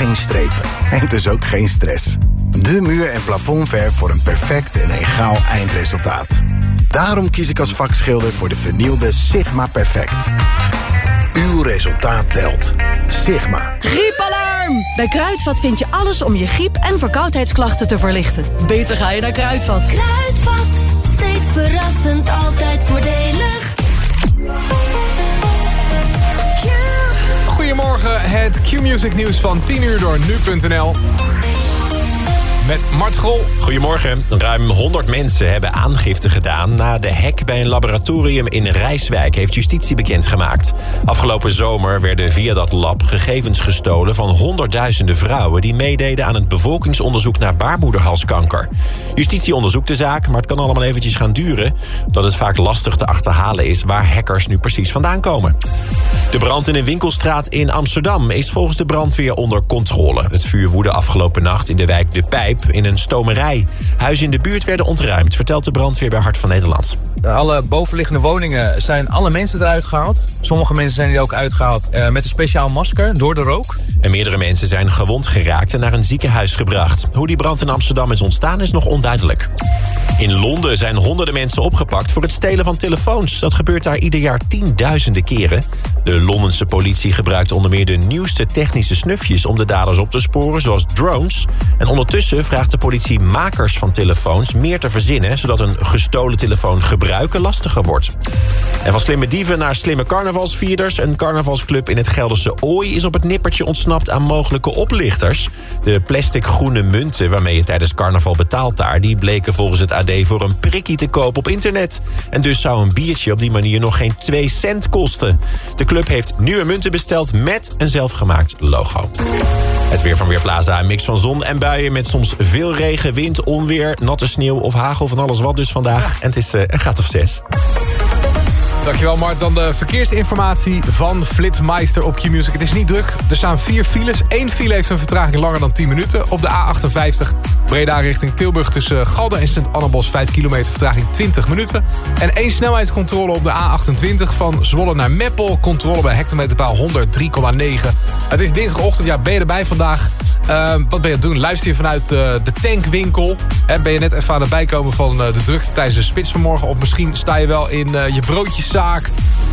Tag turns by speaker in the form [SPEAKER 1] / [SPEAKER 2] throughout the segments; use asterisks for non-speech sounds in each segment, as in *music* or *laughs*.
[SPEAKER 1] geen strepen en dus ook geen stress. De muur- en plafondverf voor een perfect en egaal eindresultaat. Daarom kies ik als vakschilder voor de vernielde Sigma Perfect. Uw resultaat telt. Sigma.
[SPEAKER 2] Griepalarm! Bij Kruidvat vind je alles om je griep- en verkoudheidsklachten te verlichten. Beter ga je naar Kruidvat.
[SPEAKER 3] Kruidvat, steeds verrassend, altijd voordelig.
[SPEAKER 4] Goedemorgen, het Q-Music nieuws van 10 uur door nu.nl. Met Mart Grol.
[SPEAKER 5] Goedemorgen. Ruim 100 mensen hebben aangifte gedaan... na de hek bij een laboratorium in Rijswijk, heeft justitie bekendgemaakt. Afgelopen zomer werden via dat lab gegevens gestolen... van honderdduizenden vrouwen die meededen aan het bevolkingsonderzoek... naar baarmoederhalskanker. Justitie onderzoekt de zaak, maar het kan allemaal eventjes gaan duren... omdat het vaak lastig te achterhalen is waar hackers nu precies vandaan komen. De brand in een winkelstraat in Amsterdam is volgens de brandweer onder controle. Het vuur woedde afgelopen nacht in de wijk De Pijp in een stomerij. Huizen in de buurt werden ontruimd, vertelt de brandweer bij Hart van Nederland.
[SPEAKER 6] Alle bovenliggende woningen zijn alle mensen eruit gehaald. Sommige mensen zijn er ook uitgehaald uh, met een speciaal masker door de rook.
[SPEAKER 5] En meerdere mensen zijn gewond geraakt en naar een ziekenhuis gebracht. Hoe die brand in Amsterdam is ontstaan is nog onduidelijk. In Londen zijn honderden mensen opgepakt voor het stelen van telefoons. Dat gebeurt daar ieder jaar tienduizenden keren. De Londense politie gebruikt onder meer de nieuwste technische snufjes... om de daders op te sporen, zoals drones. En ondertussen vraagt de politie makers van telefoons meer te verzinnen... zodat een gestolen telefoon gebruiken lastiger wordt. En van slimme dieven naar slimme carnavalsvierders... een carnavalsclub in het Gelderse Ooi is op het nippertje ontsnapt aan mogelijke oplichters. De plastic groene munten waarmee je tijdens carnaval betaalt daar... die bleken volgens het AD voor een prikkie te koop op internet. En dus zou een biertje op die manier nog geen 2 cent kosten. De club heeft nieuwe munten besteld met een zelfgemaakt logo. Het weer van Weerplaza, een mix van zon en buien... met soms veel regen, wind, onweer, natte sneeuw of hagel... van alles wat dus vandaag. En het is uh, een graad of zes.
[SPEAKER 4] Dankjewel Mart. Dan de verkeersinformatie van Flitsmeister op Q-Music. Het is niet druk. Er staan vier files. Eén file heeft een vertraging langer dan 10 minuten. Op de A58 Breda richting Tilburg tussen Galden en Sint-Annabos... 5 kilometer vertraging 20 minuten. En één snelheidscontrole op de A28 van Zwolle naar Meppel. Controle bij hectometerpaal 103,9. Het is dinsdagochtend. Ja, ben je erbij vandaag? Uh, wat ben je aan het doen? Luister je vanuit uh, de tankwinkel? Hè, ben je net even aan het bijkomen van uh, de drukte tijdens de spits vanmorgen? Of misschien sta je wel in je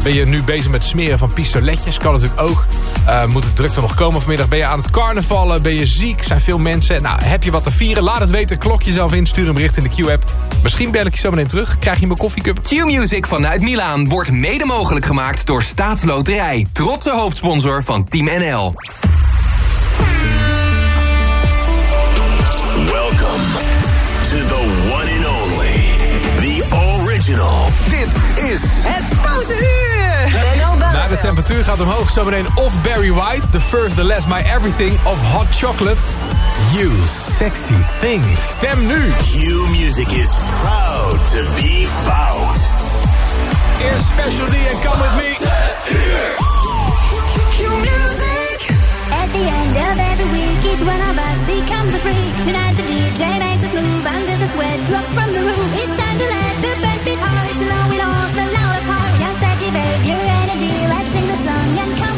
[SPEAKER 4] Ben je nu bezig met smeren van pistoletjes? Kan natuurlijk ook. moet de drukte nog komen vanmiddag? Ben je aan het carnavallen? Ben je ziek? Zijn veel mensen? Nou, heb je wat te vieren? Laat het weten. Klok jezelf in. Stuur een bericht in de Q-app. Misschien bel ik je zo meteen terug. Krijg je mijn koffiecup?
[SPEAKER 7] Q-Music vanuit Milaan wordt mede mogelijk gemaakt door Staatsloterij. Trotse hoofdsponsor van Team NL.
[SPEAKER 8] Is
[SPEAKER 2] het Foute Uur.
[SPEAKER 4] Nou, de temperatuur gaat omhoog. Zometeen of Barry White, The First, The Last, My Everything of Hot Chocolate. You sexy thing. Stem nu.
[SPEAKER 8] Q Music is proud to be fout.
[SPEAKER 4] Eerst Special D en Come With Me.
[SPEAKER 3] Q Music. At the end of each one of us becomes a freak. Tonight the DJ makes us move under the sweat drops from the roof. It's time to let the bass beat hard to know it all's the louder part. Just activate your energy, let's sing the song and come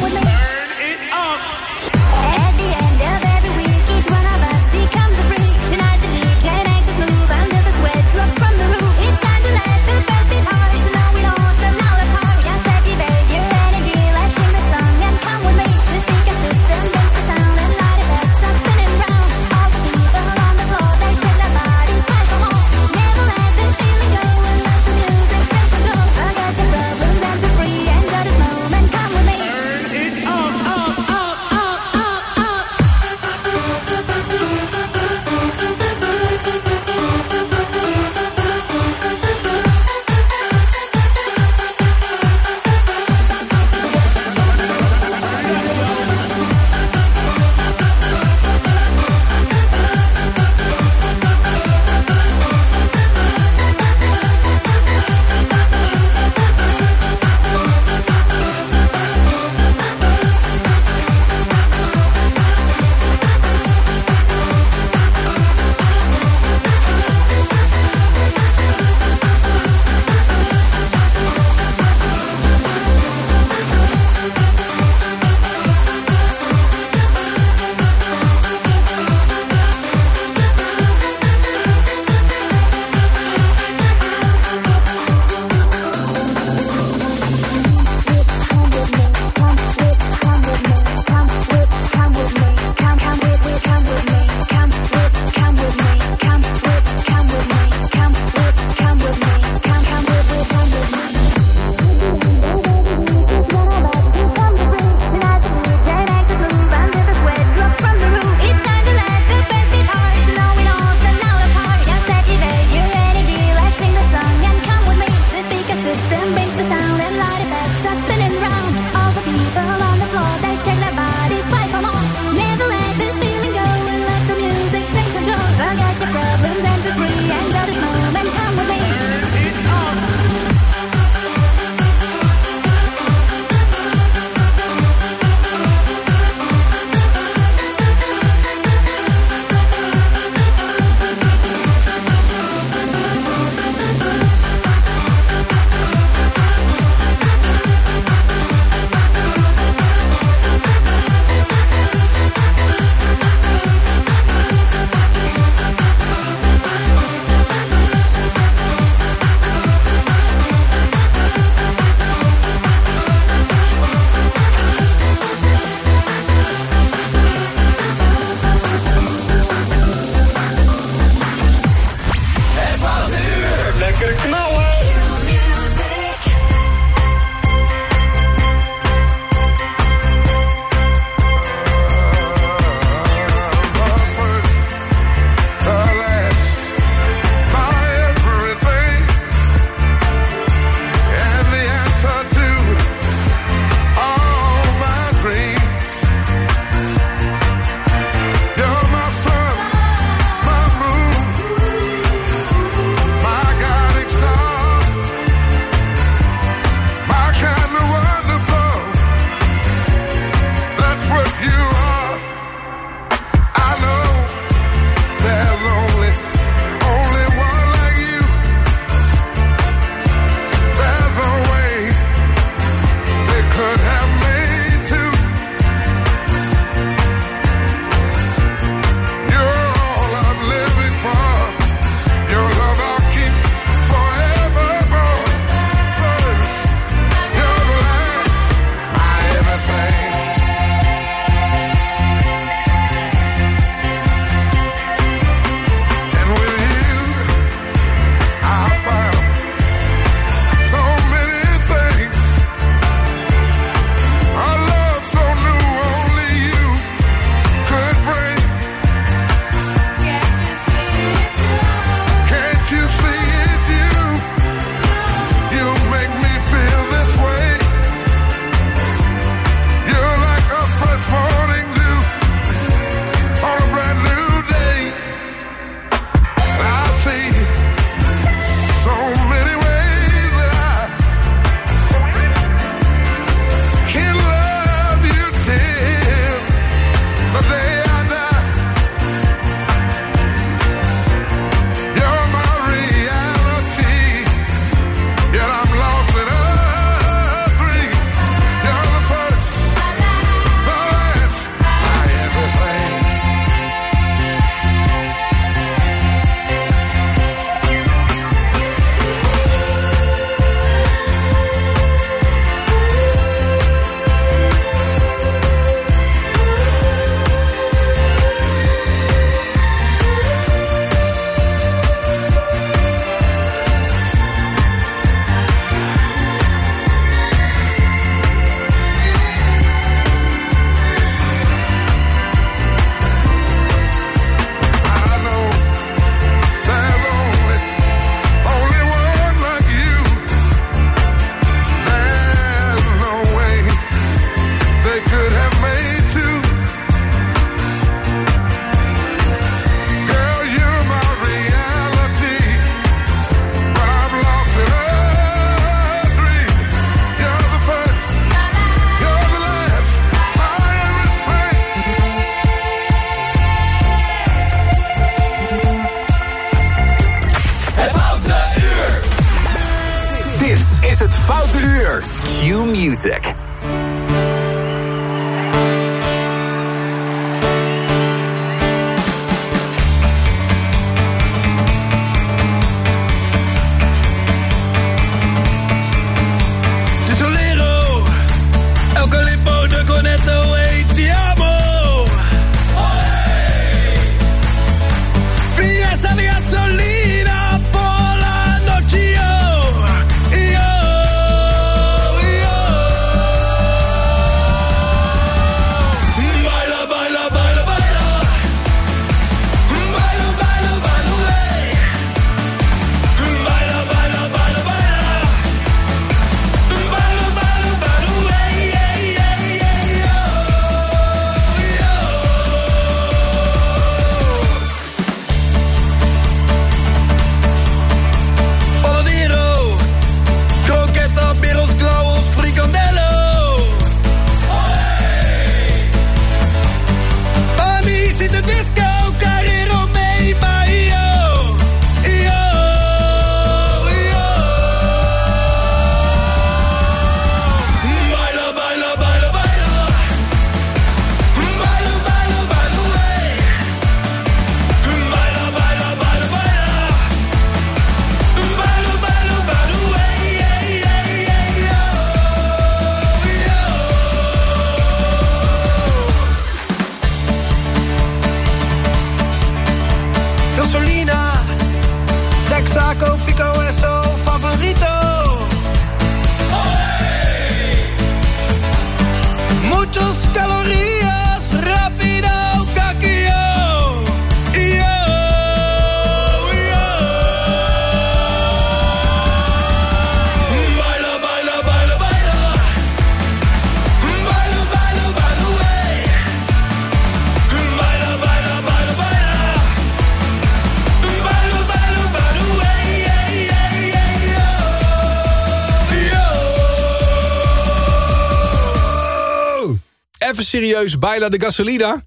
[SPEAKER 4] serieus, Baila de Gasolina.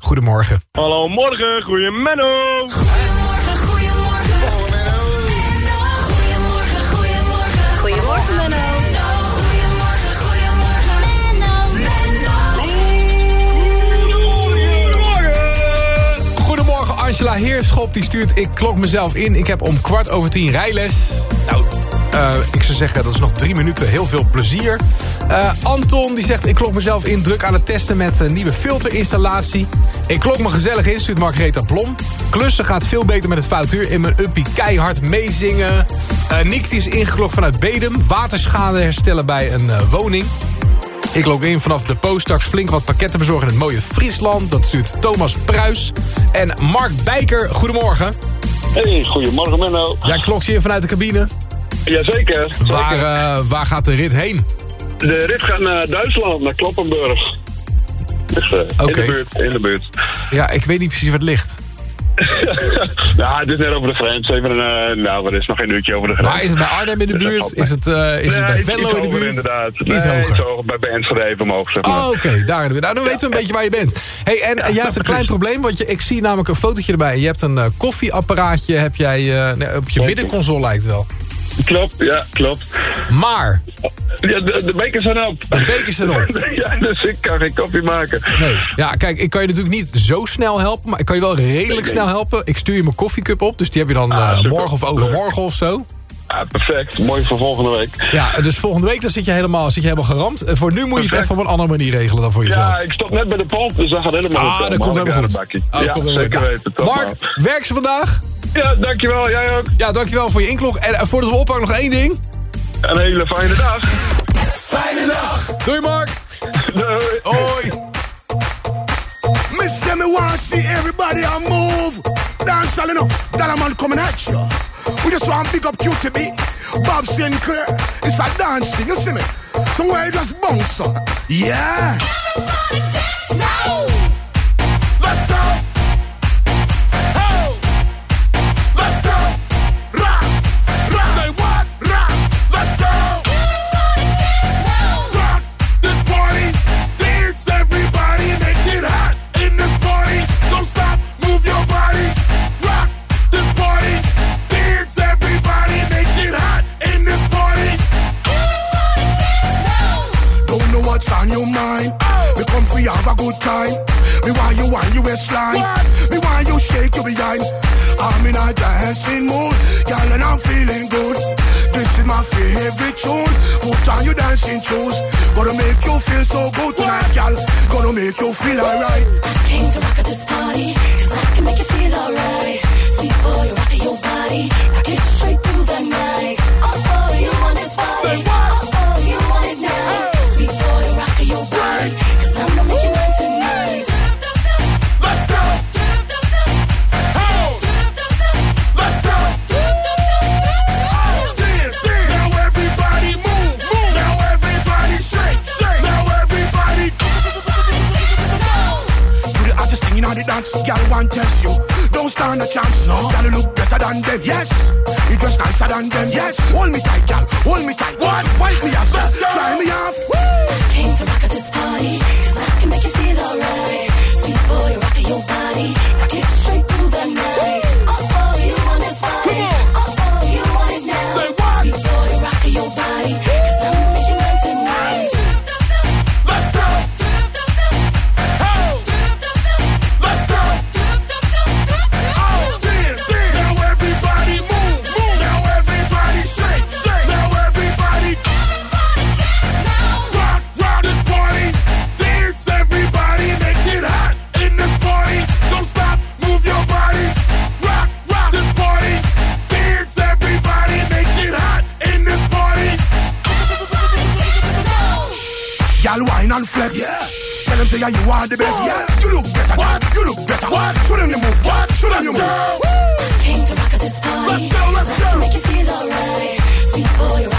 [SPEAKER 4] Goedemorgen.
[SPEAKER 9] Hallo, morgen. Goeie Menno.
[SPEAKER 2] Goedemorgen, goedemorgen. Goedemorgen, goedemorgen. Goedemorgen, Menno. Goedemorgen, goedemorgen.
[SPEAKER 4] Goedemorgen, Angela Heerschop. Die stuurt, ik klok mezelf in. Ik heb om kwart over tien rijles. Nou, eh, ik zou zeggen, dat is nog drie minuten. Heel veel plezier. Eh, Anton, die zegt, ik klok mezelf in. Druk aan het testen met een nieuwe filterinstallatie. Ik klok me gezellig in, stuurt Margaretha Plom. Klussen gaat veel beter met het foutuur. In mijn uppie keihard meezingen. Uh, Nick die is ingeklokt vanuit Bedem. Waterschade herstellen bij een eh, woning. Ik log in vanaf de post straks flink wat pakketten bezorgen in het mooie Friesland. Dat stuurt Thomas Pruis. En Mark Bijker, goedemorgen.
[SPEAKER 9] Hey, goedemorgen Menno.
[SPEAKER 4] Jij klokt je in vanuit de cabine.
[SPEAKER 9] Jazeker. zeker.
[SPEAKER 4] Waar, eh, waar gaat de rit heen?
[SPEAKER 9] De rit gaat naar Duitsland, naar Kloppenburg. Dus,
[SPEAKER 4] Oké.
[SPEAKER 9] In de buurt, in de buurt.
[SPEAKER 4] Ja, ik weet niet precies waar het ligt. *laughs*
[SPEAKER 9] nou, het is net over de grens. Even een, eh, nou, wat is nog geen uurtje over de grens.
[SPEAKER 4] Maar is het bij Arnhem in de buurt? Is het, is het bij Venlo in de buurt?
[SPEAKER 9] inderdaad.
[SPEAKER 4] Iets
[SPEAKER 9] nee,
[SPEAKER 4] hoger.
[SPEAKER 9] iets hoger. Bij Enschede even omhoog, zeg maar.
[SPEAKER 4] Oh, oké, daar. Nou, dan weten we een beetje waar je bent. Hey, en jij hebt een klein probleem, want je, ik zie namelijk een fotootje erbij. Je hebt een koffieapparaatje, heb jij nee, op je middenconsole lijkt wel.
[SPEAKER 9] Klopt, ja, klopt.
[SPEAKER 4] Maar,
[SPEAKER 9] Ja, de, de bekers zijn op.
[SPEAKER 4] de bekers zijn op. *laughs*
[SPEAKER 9] ja, dus ik kan geen koffie maken.
[SPEAKER 4] Nee. Ja, kijk, ik kan je natuurlijk niet zo snel helpen, maar ik kan je wel redelijk snel helpen. Ik stuur je mijn koffiecup op, dus die heb je dan
[SPEAKER 9] Ah,
[SPEAKER 4] eh, morgen of overmorgen of zo.
[SPEAKER 9] Ja, perfect. Mooi voor volgende week.
[SPEAKER 4] Ja, dus volgende week dan zit je helemaal, zit je helemaal geramd. Eh, Voor nu moet je het even op een andere manier regelen dan voor jezelf.
[SPEAKER 9] Ja, ik stop net bij de pomp, dus dat gaat helemaal
[SPEAKER 4] Ah, dat komt helemaal goed. Ah,
[SPEAKER 9] ja,
[SPEAKER 4] komt helemaal
[SPEAKER 9] zeker
[SPEAKER 4] goed.
[SPEAKER 9] weten.
[SPEAKER 4] Mark, werk ze vandaag?
[SPEAKER 9] Ja, dankjewel. Jij ook.
[SPEAKER 4] Ja, dankjewel voor je inklok. En eh, voordat we oppakken nog één ding.
[SPEAKER 9] Een hele fijne dag.
[SPEAKER 4] Fijne dag. Doei Mark.
[SPEAKER 9] Doei.
[SPEAKER 4] Hoi.
[SPEAKER 10] Me say me want see everybody a move. Dance all enough. That man coming at you. We just want big up QTB. Bob Sinclair. It's a dance thing, you see me? Somewhere you just bounce up. Yeah. Let's waistline. Me why you want you waistline. Me why you shake your behind. I'm in a dancing mood, girl, and I'm feeling good. This is my favorite tune. Put on your dancing shoes. Gonna make you feel so good tonight, girl. Gonna make you feel alright.
[SPEAKER 11] I Came to rock at this party, cause I can make you feel alright. Sweet boy, rock your body, rock it straight through the night. Oh, oh, you want this body?
[SPEAKER 10] Say what?
[SPEAKER 11] Oh,
[SPEAKER 10] girl. Want test you? Don't stand a chance. No, girl, you look better than them. Yes, you dress nicer than them. Yes, hold me tight, girl. Hold me tight. What? Wipe me off. Try me off.
[SPEAKER 11] Came to rock at this party, cause I can make you feel alright. Sweet boy, rock your body, rock
[SPEAKER 10] say yeah, you are the best. Yeah. You look better. What? You look better. What? Show them the move. What? Show them your move.
[SPEAKER 11] Came to rock at this party,
[SPEAKER 10] Let's go, let's
[SPEAKER 11] cause I
[SPEAKER 10] go.
[SPEAKER 11] make you feel alright. Sweet boy,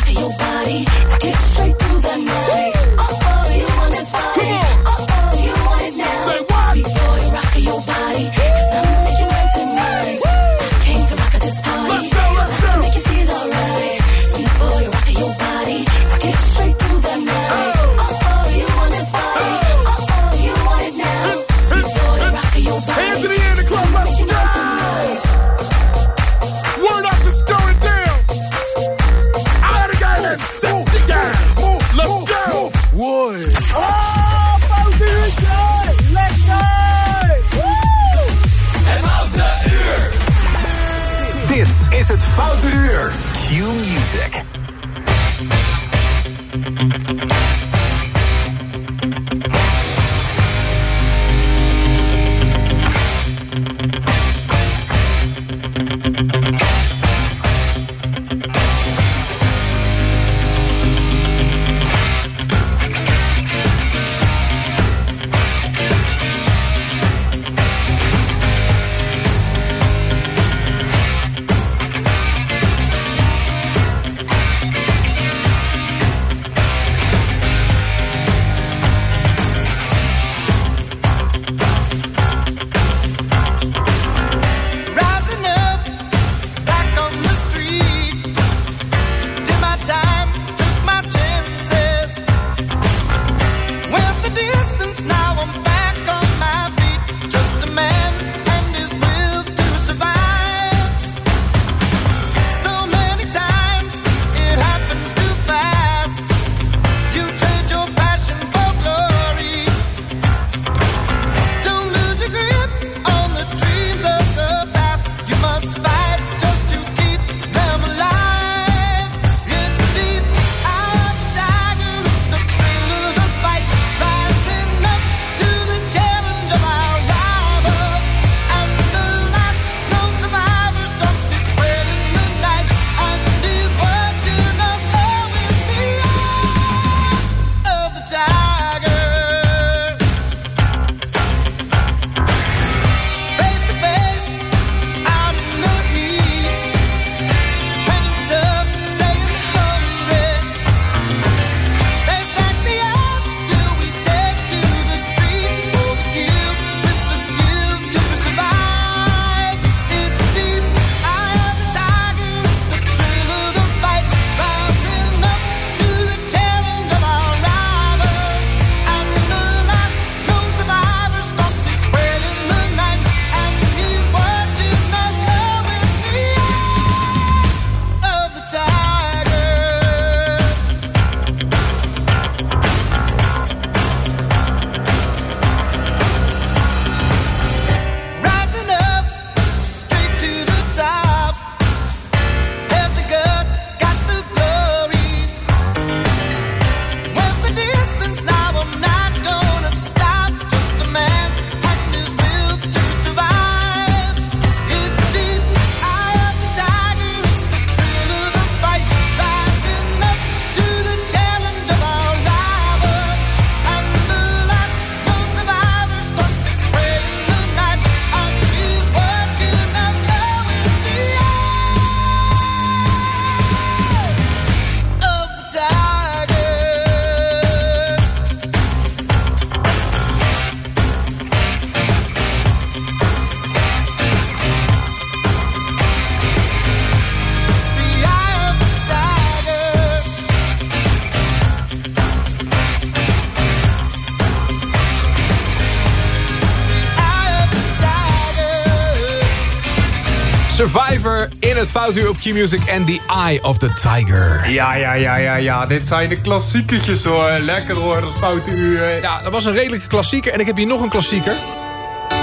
[SPEAKER 12] het
[SPEAKER 13] foutuur op Q-Music en The Eye of the Tiger.
[SPEAKER 14] Ja, ja, ja, ja, ja. Dit zijn de klassieketjes hoor. Lekker hoor, dat foute uur.
[SPEAKER 13] Ja, dat was een redelijke klassieker. En ik heb hier nog een klassieker.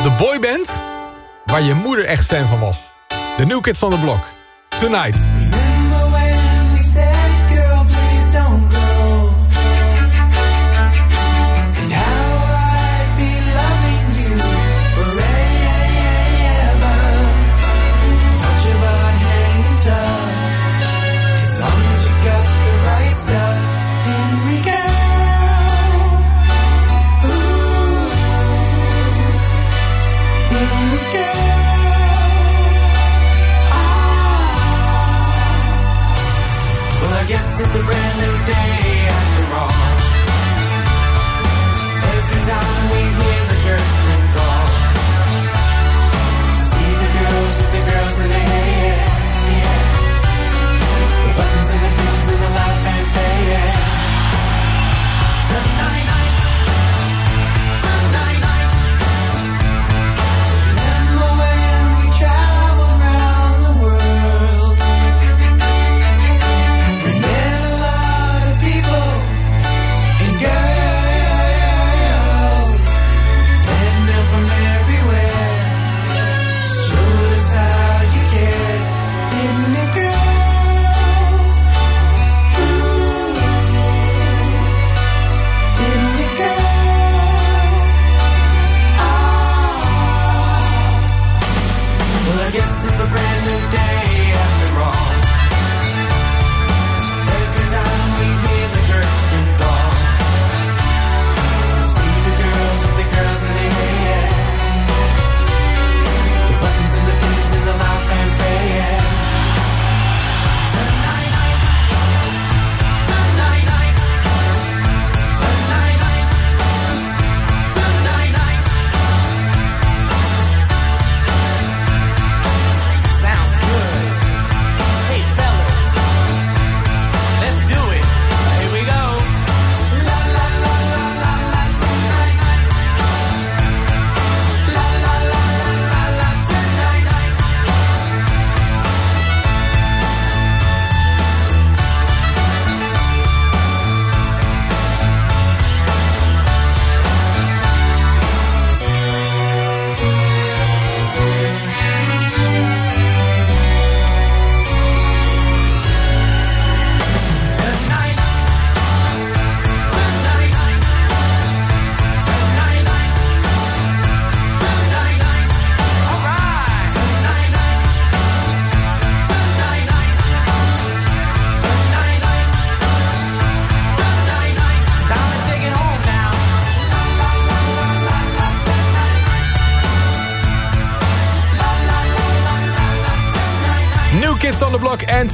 [SPEAKER 13] De boyband waar je moeder echt fan van was. De New Kids on the Block. Tonight.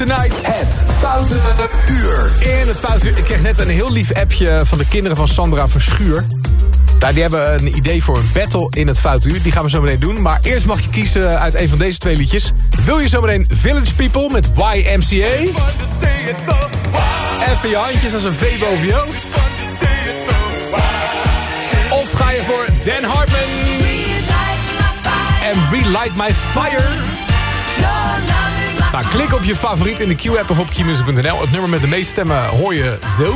[SPEAKER 15] Tonight.
[SPEAKER 4] Het Foute Uur.
[SPEAKER 13] In het foute uur. Ik kreeg net een heel lief appje van de kinderen van Sandra Verschuur. Nou, die hebben een idee voor een battle in het foute uur. Die gaan we zo meteen doen. Maar eerst mag je kiezen uit een van deze twee liedjes. Wil je zo meteen Village People met YMCA? Even je handjes als een V boven je hoofd. Of ga je voor Dan Hartman? En Relight My Fire? Klik op je favoriet in de Q-app of op qmusic.nl. Het nummer met de meeste stemmen hoor je zo.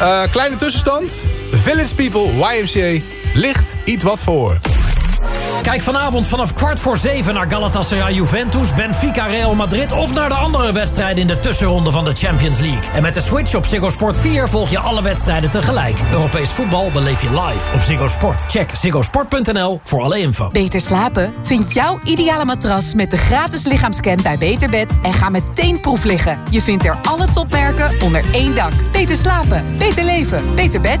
[SPEAKER 13] Eh, kleine tussenstand. Village People, YMCA, ligt iets wat voor.
[SPEAKER 16] Kijk vanavond vanaf kwart voor zeven naar Galatasaray Juventus, Benfica Real Madrid... of naar de andere wedstrijden in de tussenronde van de Champions League. En met de switch op Ziggo Sport 4 volg je alle wedstrijden tegelijk. Europees voetbal beleef je live op Ziggo Sport. Check ziggosport.nl voor alle info.
[SPEAKER 17] Beter slapen? Vind jouw ideale matras met de gratis lichaamscan bij Beterbed... en ga meteen proef liggen. Je vindt er alle topmerken onder één dak. Beter slapen, beter leven, beter bed.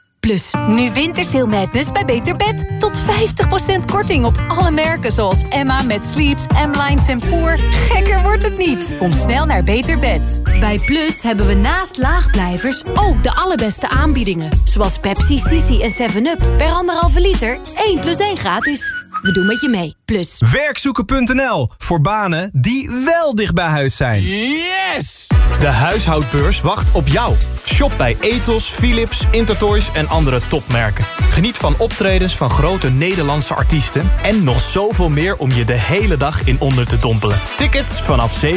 [SPEAKER 18] Plus.
[SPEAKER 19] Nu Wintersail Madness bij Beter Bed. Tot 50% korting op alle merken zoals Emma met Sleeps, M-Line Tempoor. Gekker wordt het niet. Kom snel naar Beter Bed.
[SPEAKER 18] Bij Plus hebben we naast laagblijvers ook de allerbeste aanbiedingen. Zoals Pepsi, Sisi en 7-Up. Per anderhalve liter, 1 plus 1 gratis. We doen met je mee. Plus.
[SPEAKER 20] Werkzoeken.nl voor banen die wel dicht bij huis zijn. Yes! De huishoudbeurs wacht op jou. Shop bij Ethos, Philips, Intertoys en andere topmerken. Geniet van optredens van grote Nederlandse artiesten... en nog zoveel meer om je de hele dag in onder te dompelen. Tickets vanaf 7,95.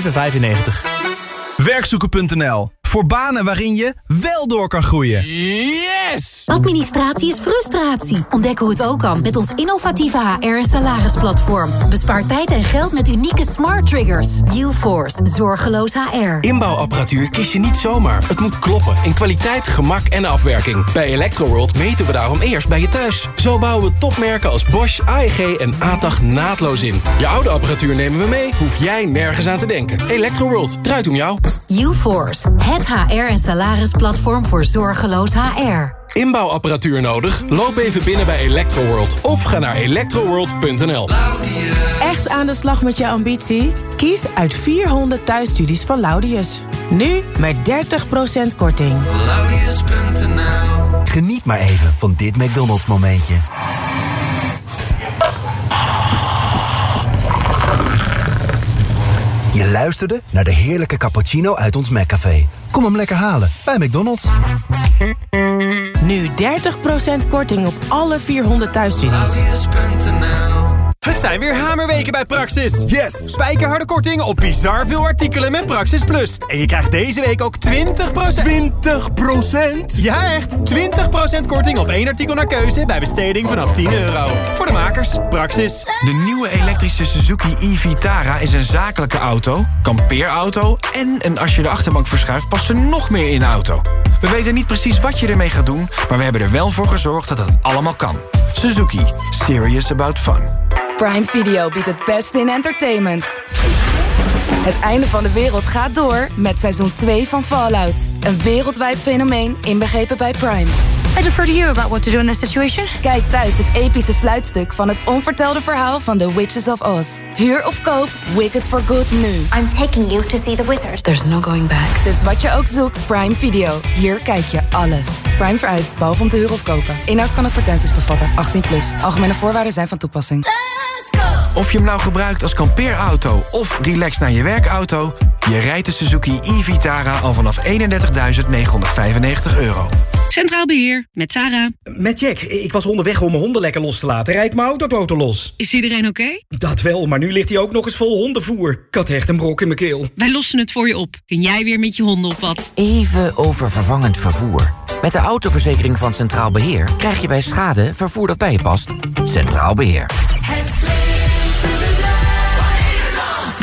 [SPEAKER 20] Werkzoeken.nl voor banen waarin je wel door kan groeien. Yes!
[SPEAKER 21] Administratie is frustratie. Ontdek hoe het ook kan met ons innovatieve HR- en salarisplatform. Bespaar tijd en geld met unieke smart triggers. UForce, zorgeloos HR.
[SPEAKER 22] Inbouwapparatuur kies je niet zomaar. Het moet kloppen in kwaliteit, gemak en afwerking. Bij Electroworld meten we daarom eerst bij je thuis. Zo bouwen we topmerken als Bosch, AEG en ATAG naadloos in. Je oude apparatuur nemen we mee, hoef jij nergens aan te denken. Electroworld, draait om jou.
[SPEAKER 21] UForce, het HR- en salarisplatform voor zorgeloos HR.
[SPEAKER 22] Inbouwapparatuur nodig? Loop even binnen bij Electroworld of ga naar electroworld.nl.
[SPEAKER 23] Echt aan de slag met je ambitie? Kies uit 400 thuisstudies van Laudius. Nu met 30% korting.
[SPEAKER 24] Geniet maar even van dit McDonald's momentje. Je luisterde naar de heerlijke cappuccino uit ons McCafé. Kom hem lekker halen bij McDonald's.
[SPEAKER 23] Nu 30% korting op alle 400 thuisstudies.
[SPEAKER 20] Het zijn weer hamerweken bij Praxis. Yes! Spijkerharde korting op bizar veel artikelen met Praxis Plus. En je krijgt deze week ook 20%... 20%? Ja, echt! 20% korting op één artikel naar keuze bij besteding vanaf 10 euro. Voor de makers, Praxis.
[SPEAKER 13] De nieuwe elektrische Suzuki e-Vitara is een zakelijke auto, kampeerauto... en een als je de achterbank verschuift past er nog meer in de auto. We weten niet precies wat je ermee gaat doen... maar we hebben er wel voor gezorgd dat het allemaal kan. Suzuki. Serious about fun.
[SPEAKER 25] Prime Video biedt het beste in entertainment. Het einde van de wereld gaat door met seizoen 2 van Fallout. Een wereldwijd fenomeen inbegrepen bij Prime. I defer to you about what to do in this situation. Kijk thuis het epische sluitstuk van het onvertelde verhaal van The Witches of Oz. Huur of koop, Wicked for Good nu.
[SPEAKER 21] I'm taking you to see the wizard.
[SPEAKER 25] There's no going back. Dus wat je ook zoekt, Prime Video. Hier kijk je alles. Prime vereist, behalve om te huren of kopen. Inhoud kan advertenties bevatten. 18 plus. Algemene voorwaarden zijn van toepassing.
[SPEAKER 13] Of je hem nou gebruikt als kampeerauto of relax naar je werkauto... je rijdt de Suzuki e-Vitara al vanaf 31.995 euro.
[SPEAKER 26] Centraal Beheer, met Sarah.
[SPEAKER 27] Met Jack. Ik was onderweg om mijn honden lekker los te laten. Rijd mijn autoboten los.
[SPEAKER 26] Is iedereen oké?
[SPEAKER 27] Dat wel, maar nu ligt hij ook nog eens vol hondenvoer. Ik had echt een brok in mijn keel.
[SPEAKER 26] Wij lossen het voor je op. Kun jij weer met je honden op wat?
[SPEAKER 28] Even over vervangend vervoer. Met de autoverzekering van Centraal Beheer krijg je bij schade vervoer dat bij je past. Centraal Beheer.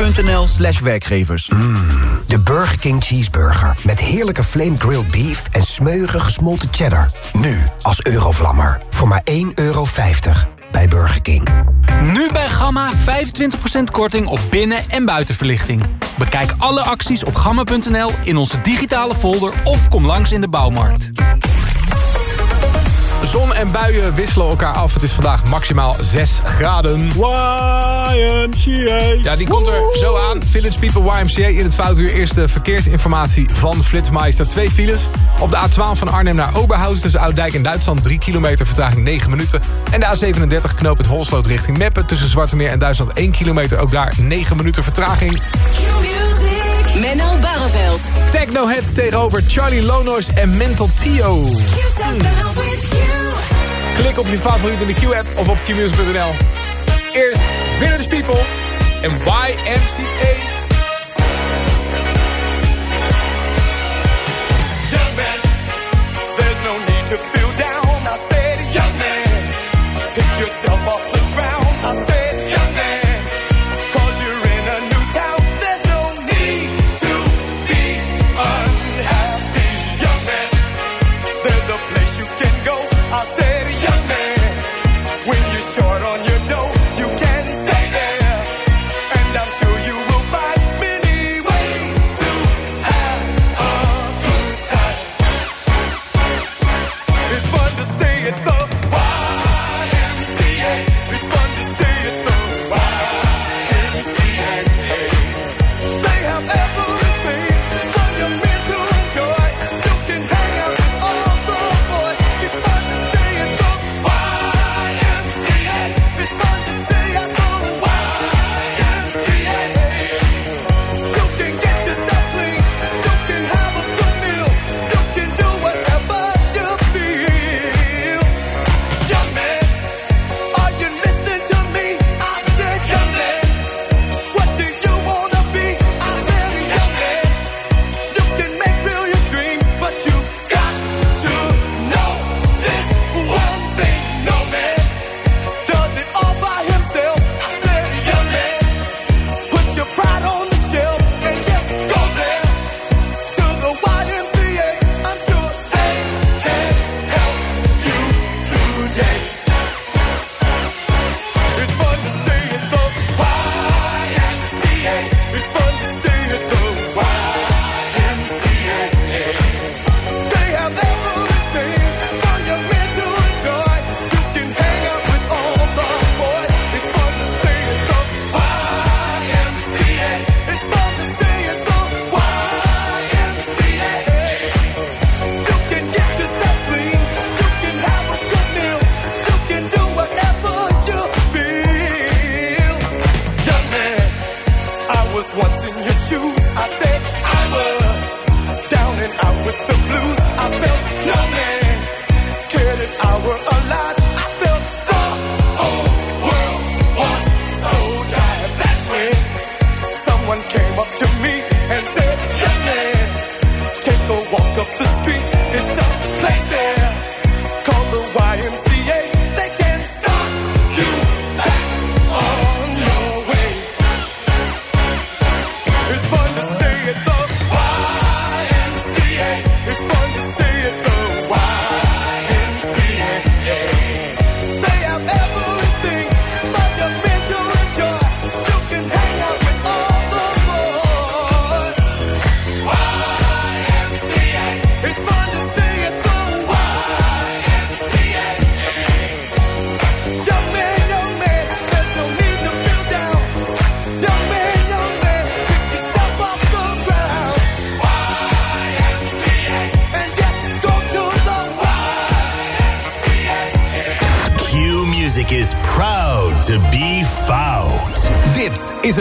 [SPEAKER 1] tempoteam.nl slash werkgevers.
[SPEAKER 29] De Burger King Cheeseburger. Met heerlijke flame grilled beef en smeuige gesmolten cheddar. Nu als Eurovlammer. Voor maar 1,50 euro bij Burger King.
[SPEAKER 6] Nu bij Gamma 25% korting op binnen- en buitenverlichting. Bekijk alle acties op gamma.nl in onze digitale folder of kom langs in de bouwmarkt.
[SPEAKER 4] Zon en buien wisselen elkaar af. Het is vandaag maximaal 6 graden. YMCA. Ja, die komt er zo aan. Village People YMCA in het Foutuur. Eerste verkeersinformatie van Flitsmeister. Twee files. Op de A12 van Arnhem naar Oberhausen tussen Ouddijk en Duitsland. 3 kilometer, vertraging 9 minuten. En de A37 knoop het Holsloot richting Meppen. Tussen Zwarte Meer en Duitsland 1 kilometer. Ook daar 9 minuten vertraging.
[SPEAKER 25] Menno Barreveld.
[SPEAKER 4] Technohead tegenover Charlie Lonois en Mental Tio. Klik op je favoriet in de Q-app of op qnews.nl. Eerst Village People en YMCA.
[SPEAKER 30] yourself off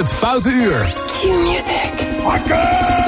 [SPEAKER 31] het Foute Uur. Q-Music.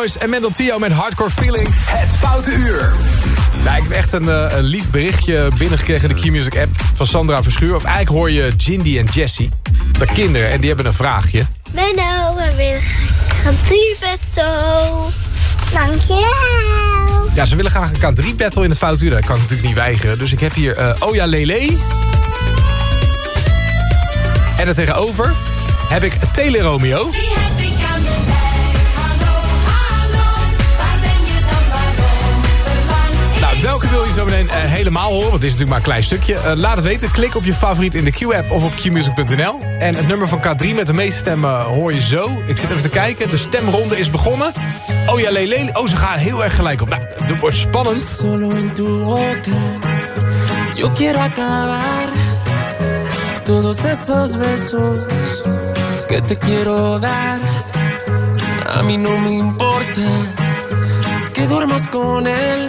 [SPEAKER 31] En Mendel Tio met Hardcore Feelings. Het Foute Uur. Nou, ik heb echt een, eh, een lief berichtje binnengekregen in de Q-Music app van Sandra Verschuur. Of eigenlijk hoor je Jindy en Jessie, de kinderen, en die hebben een vraagje.
[SPEAKER 4] Menno, we willen gaan drie battle. Dankjewel.
[SPEAKER 31] Ja, ze willen graag een K3 battle in het Foute Uur. Dat kan ik natuurlijk niet weigeren. Dus ik heb hier eh, uh, ja Lele. En er tegenover heb ik Tele Romeo. Need to feel down.
[SPEAKER 4] zometeen eh, helemaal horen, want dit is natuurlijk maar een klein stukje. Eh, laat het weten. Klik op je favoriet in de Q-app of op qmusic.nl. En het nummer van K3 met de meeste stemmen hoor je zo. Ik zit even te kijken. De stemronde is begonnen. Oh ja, lele. Oh, ze gaan heel erg gelijk op. Nou, dat wordt spannend.
[SPEAKER 32] Solo boca yo quiero acabar todos esos besos que te quiero dar. A mí no me importa que duermas con él,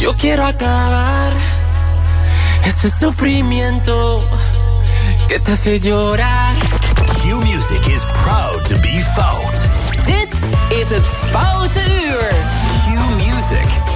[SPEAKER 32] yo quiero acabar ese sufrimiento que te hace llorar.
[SPEAKER 33] Q Music is proud to be fout.
[SPEAKER 34] Dit is het Foute Uur.
[SPEAKER 33] Q Music.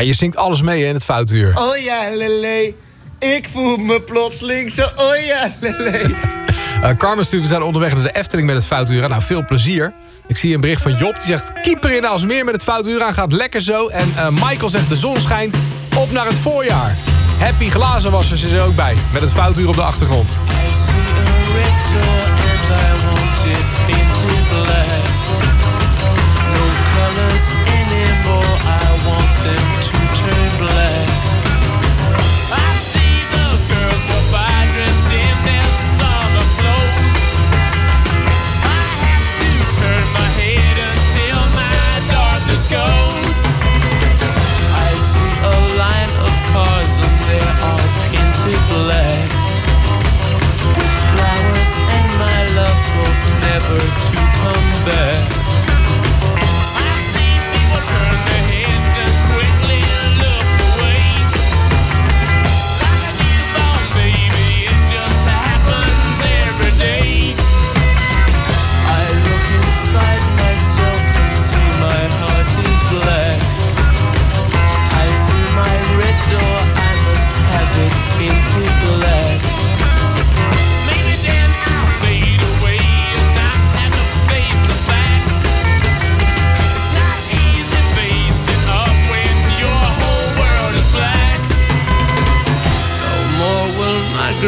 [SPEAKER 35] Ja,
[SPEAKER 4] je zingt alles mee hè, in het foutuur.
[SPEAKER 36] Oh ja, lele. Ik voel me plotseling zo. Oh ja, lele.
[SPEAKER 4] Uh, *laughs* Carmen stuurt, we zijn onderweg naar de Efteling met het foutuur. Nou, veel plezier. Ik zie een bericht van Job, die zegt... keeper in Alsmeer met het foutuur aan, gaat lekker zo. En uh, Michael zegt, de zon schijnt, op naar het voorjaar. Happy Glazenwassers is er ook bij, met het foutuur op de achtergrond.
[SPEAKER 32] never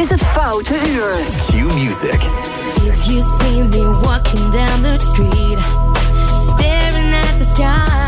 [SPEAKER 34] Is het Foute Uur.
[SPEAKER 33] Q Music.
[SPEAKER 31] If you see me walking down the street, staring at the sky,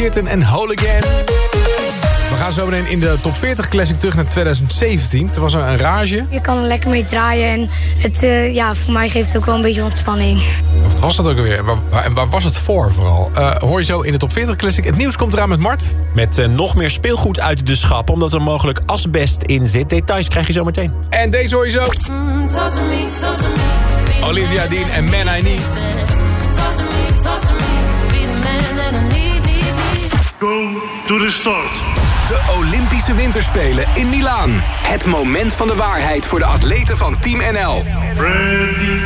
[SPEAKER 5] Kitten en Whole Again. We gaan zo meteen in de top 40 classic terug naar 2017. Toen was er een rage.
[SPEAKER 37] Je kan er lekker mee draaien en het, eh, ja, voor mij geeft het ook wel een beetje ontspanning.
[SPEAKER 5] Wat was dat ook alweer? En waar, waar- en waar was het voor vooral? Eh, hoor je zo in de top 40 classic. Het nieuws komt eraan met Mart.
[SPEAKER 20] Met eh, nog meer speelgoed uit de schappen, omdat er mogelijk asbest in zit. Details krijg je zo meteen.
[SPEAKER 5] En deze hoor je zo. Olivia Dean en Man I Need.
[SPEAKER 33] Go to the start.
[SPEAKER 4] De Olympische Winterspelen in Milaan. Het moment van de waarheid voor de atleten van Team NL.
[SPEAKER 33] Ready.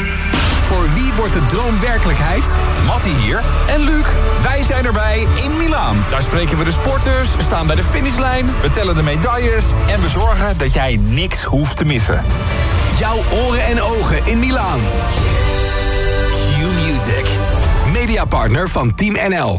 [SPEAKER 4] Voor wie wordt de droom werkelijkheid?
[SPEAKER 38] Matti hier en Luc. Wij zijn erbij in Milaan. Daar spreken we de sporters, staan bij de finishlijn, we tellen de medailles en we zorgen dat jij niks hoeft te missen.
[SPEAKER 4] Jouw oren en ogen in Milaan. Q-Music. Mediapartner van Team NL.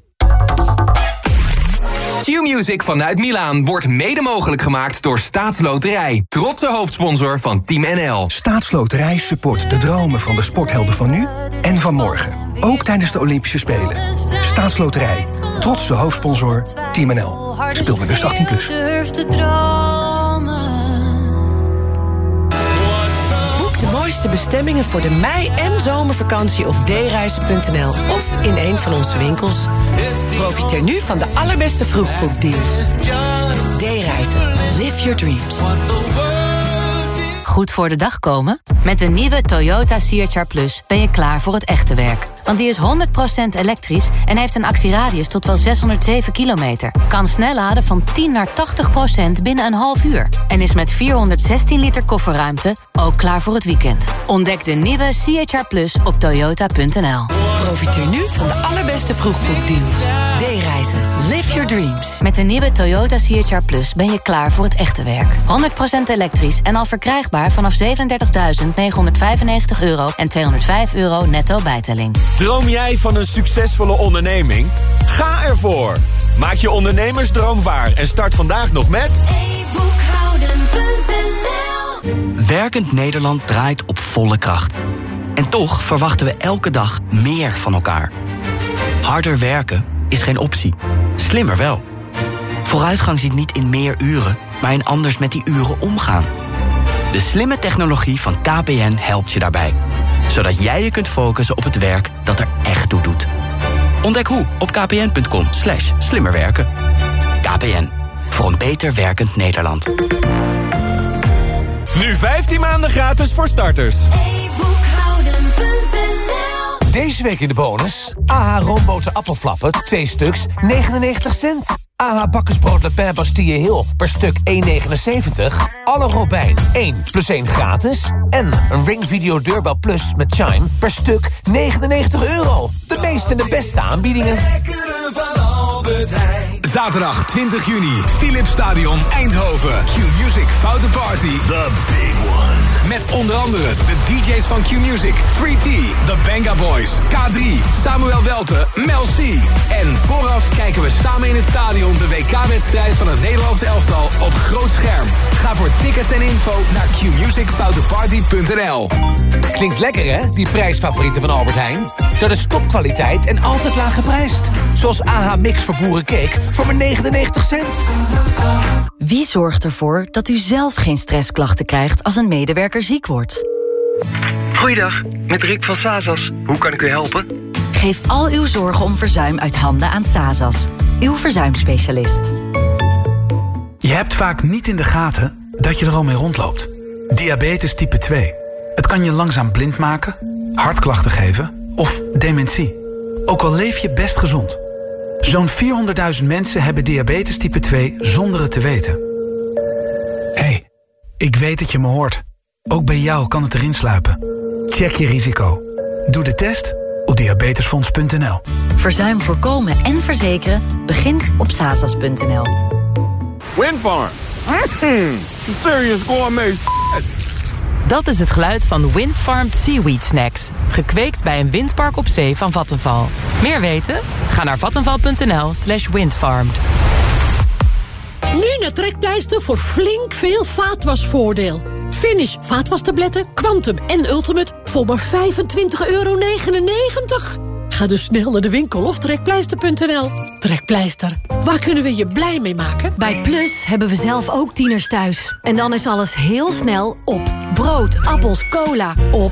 [SPEAKER 39] Q-Music vanuit Milaan wordt mede mogelijk gemaakt door Staatsloterij. Trotse hoofdsponsor van Team NL.
[SPEAKER 18] Staatsloterij support de dromen van de sporthelden van nu en van morgen. Ook tijdens de Olympische Spelen. Staatsloterij. Trotse hoofdsponsor Team NL. Speel bewust 18+. Plus.
[SPEAKER 40] De bestemmingen voor de mei- en zomervakantie op dereizen.nl of in een van onze winkels. Profiteer nu van de allerbeste vroegboekdeals. D-reizen. Live your dreams.
[SPEAKER 21] Goed voor de dag komen? Met de nieuwe Toyota CHR Plus ben je klaar voor het echte werk. Want die is 100% elektrisch en heeft een actieradius tot wel 607 kilometer. Kan snel laden van 10 naar 80% binnen een half uur. En is met 416 liter kofferruimte ook klaar voor het weekend. Ontdek de nieuwe CHR Plus op toyota.nl.
[SPEAKER 40] Profiteer nu van de allerbeste vroegboekdeals. D-reizen. Live your dreams.
[SPEAKER 21] Met de nieuwe Toyota CHR Plus ben je klaar voor het echte werk. 100% elektrisch en al verkrijgbaar vanaf 37.995 euro en 205 euro netto bijtelling.
[SPEAKER 20] Droom jij van een succesvolle onderneming? Ga ervoor! Maak je ondernemersdroom waar en start vandaag nog met...
[SPEAKER 41] Werkend Nederland draait op volle kracht. En toch verwachten we elke dag meer van elkaar. Harder werken is geen optie. Slimmer wel. Vooruitgang zit niet in meer uren, maar in anders met die uren omgaan. De slimme technologie van KPN helpt je daarbij. Zodat jij je kunt focussen op het werk dat er echt toe doet. Ontdek hoe op kpn.com slash slimmerwerken. KPN, voor een beter werkend Nederland.
[SPEAKER 20] Nu 15 maanden gratis voor starters.
[SPEAKER 42] Deze week in de bonus. AH roomboten appelflappen, 2 stuks, 99 cent. AH bakkersbrood Le Pen Bastille Hill per stuk 1,79. Alle Robijn 1 plus 1 gratis. En een Ring Video Deurbel Plus met Chime per stuk 99 euro. De meeste en de beste aanbiedingen.
[SPEAKER 4] Zaterdag 20 juni, Philips Stadion Eindhoven. Q-Music Foute Party. The Big One. Met onder andere de DJ's van Q-Music, 3T, The Banga Boys, K3, Samuel Welte, Mel C. En vooraf kijken we samen in het stadion de WK-wedstrijd van het Nederlandse elftal op groot scherm. Ga voor tickets en info naar qmusicfouteparty.nl.
[SPEAKER 42] Klinkt lekker hè, die prijsfavorieten van Albert Heijn? Dat is topkwaliteit en altijd laag geprijsd. Zoals AH Mix voor boerencake voor maar 99 cent.
[SPEAKER 43] Wie zorgt ervoor dat u zelf geen stressklachten krijgt als een medewerker ziek wordt?
[SPEAKER 44] Goeiedag, met Rick van Sazas. Hoe kan ik u helpen?
[SPEAKER 43] Geef al uw zorgen om verzuim uit handen aan Sazas, uw verzuimspecialist.
[SPEAKER 45] Je hebt vaak niet in de gaten dat je er al mee rondloopt. Diabetes type 2. Het kan je langzaam blind maken, hartklachten geven of dementie. Ook al leef je best gezond. Zo'n 400.000 mensen hebben diabetes type 2 zonder het te weten. Hé, hey, ik weet dat je me hoort. Ook bij jou kan het erin sluipen. Check je risico. Doe de test op diabetesfonds.nl.
[SPEAKER 46] Verzuim voorkomen en verzekeren begint op sasas.nl.
[SPEAKER 20] Windfarm. Mm, serious gourmet
[SPEAKER 47] Dat is het geluid van Windfarmed Seaweed Snacks. Gekweekt bij een windpark op zee van Vattenval. Meer weten? Ga naar vattenval.nl slash windfarmed.
[SPEAKER 48] Nu naar Trekpleister voor flink veel vaatwasvoordeel. Finish vaatwastabletten, Quantum en Ultimate voor maar 25,99 euro. Ga dus snel naar de winkel of trekpleister.nl. Trekpleister, waar kunnen we je blij mee maken?
[SPEAKER 18] Bij Plus hebben we zelf ook tieners thuis. En dan is alles heel snel op. Brood, appels, cola, op.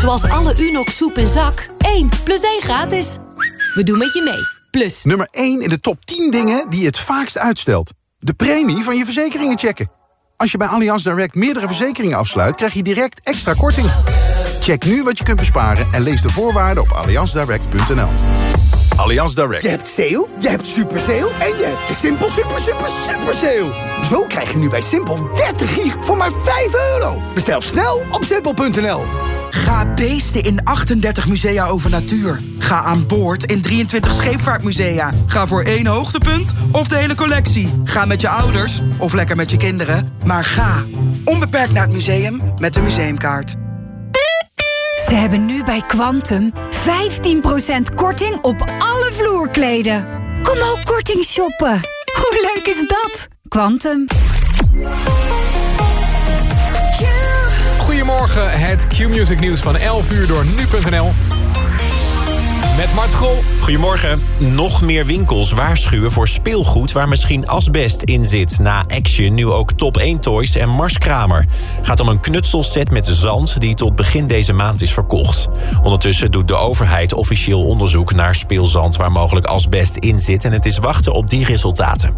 [SPEAKER 18] Zoals alle Unox soep en zak. 1 plus 1 gratis. We doen met je mee. Plus.
[SPEAKER 49] Nummer 1 in de top 10 dingen die je het vaakst uitstelt. De premie van je verzekeringen checken. Als je bij Allianz Direct meerdere verzekeringen afsluit... krijg je direct extra korting. Check nu wat je kunt besparen en lees de voorwaarden op allianzdirect.nl. Allianz Direct.
[SPEAKER 10] Je hebt sale, je hebt super sale en je hebt de Simpel super super super sale. Zo krijg je nu bij Simpel 30 gig voor maar 5 euro. Bestel snel op simpel.nl.
[SPEAKER 11] Ga beesten in 38 musea over natuur. Ga aan boord in 23 scheepvaartmusea. Ga voor één hoogtepunt of de hele collectie. Ga met je ouders of lekker met je kinderen. Maar ga onbeperkt naar het museum met de museumkaart.
[SPEAKER 50] Ze hebben nu bij Quantum 15% korting op alle vloerkleden. Kom ook korting shoppen. Hoe leuk is dat? Quantum.
[SPEAKER 4] Goedemorgen, het Q-Music nieuws van 11 uur door nu.nl. Met Mart.
[SPEAKER 5] Goedemorgen. Nog meer winkels waarschuwen voor speelgoed waar misschien asbest in zit. Na Action nu ook Top 1 Toys en Mars Kramer. Gaat om een knutselset met zand die tot begin deze maand is verkocht. Ondertussen doet de overheid officieel onderzoek naar speelzand... waar mogelijk asbest in zit en het is wachten op die resultaten.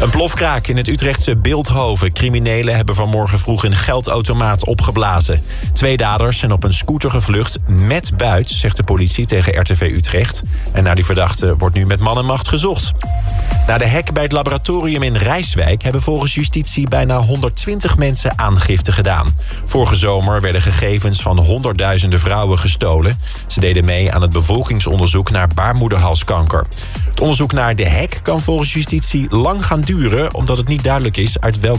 [SPEAKER 5] Een plofkraak in het Utrechtse Beeldhoven. Criminelen hebben vanmorgen vroeg een geldautomaat opgeblazen. Twee daders zijn op een scooter gevlucht met buit, zegt de politie tegen RTV Utrecht. En naar die verdachte wordt nu met man en macht gezocht. Na de hek bij het laboratorium in Rijswijk... hebben volgens justitie bijna 120 mensen aangifte gedaan. Vorige zomer werden gegevens van honderdduizenden vrouwen gestolen. Ze deden mee aan het bevolkingsonderzoek naar baarmoederhalskanker. Het onderzoek naar de hek kan volgens justitie lang gaan duren... omdat het niet duidelijk is uit welk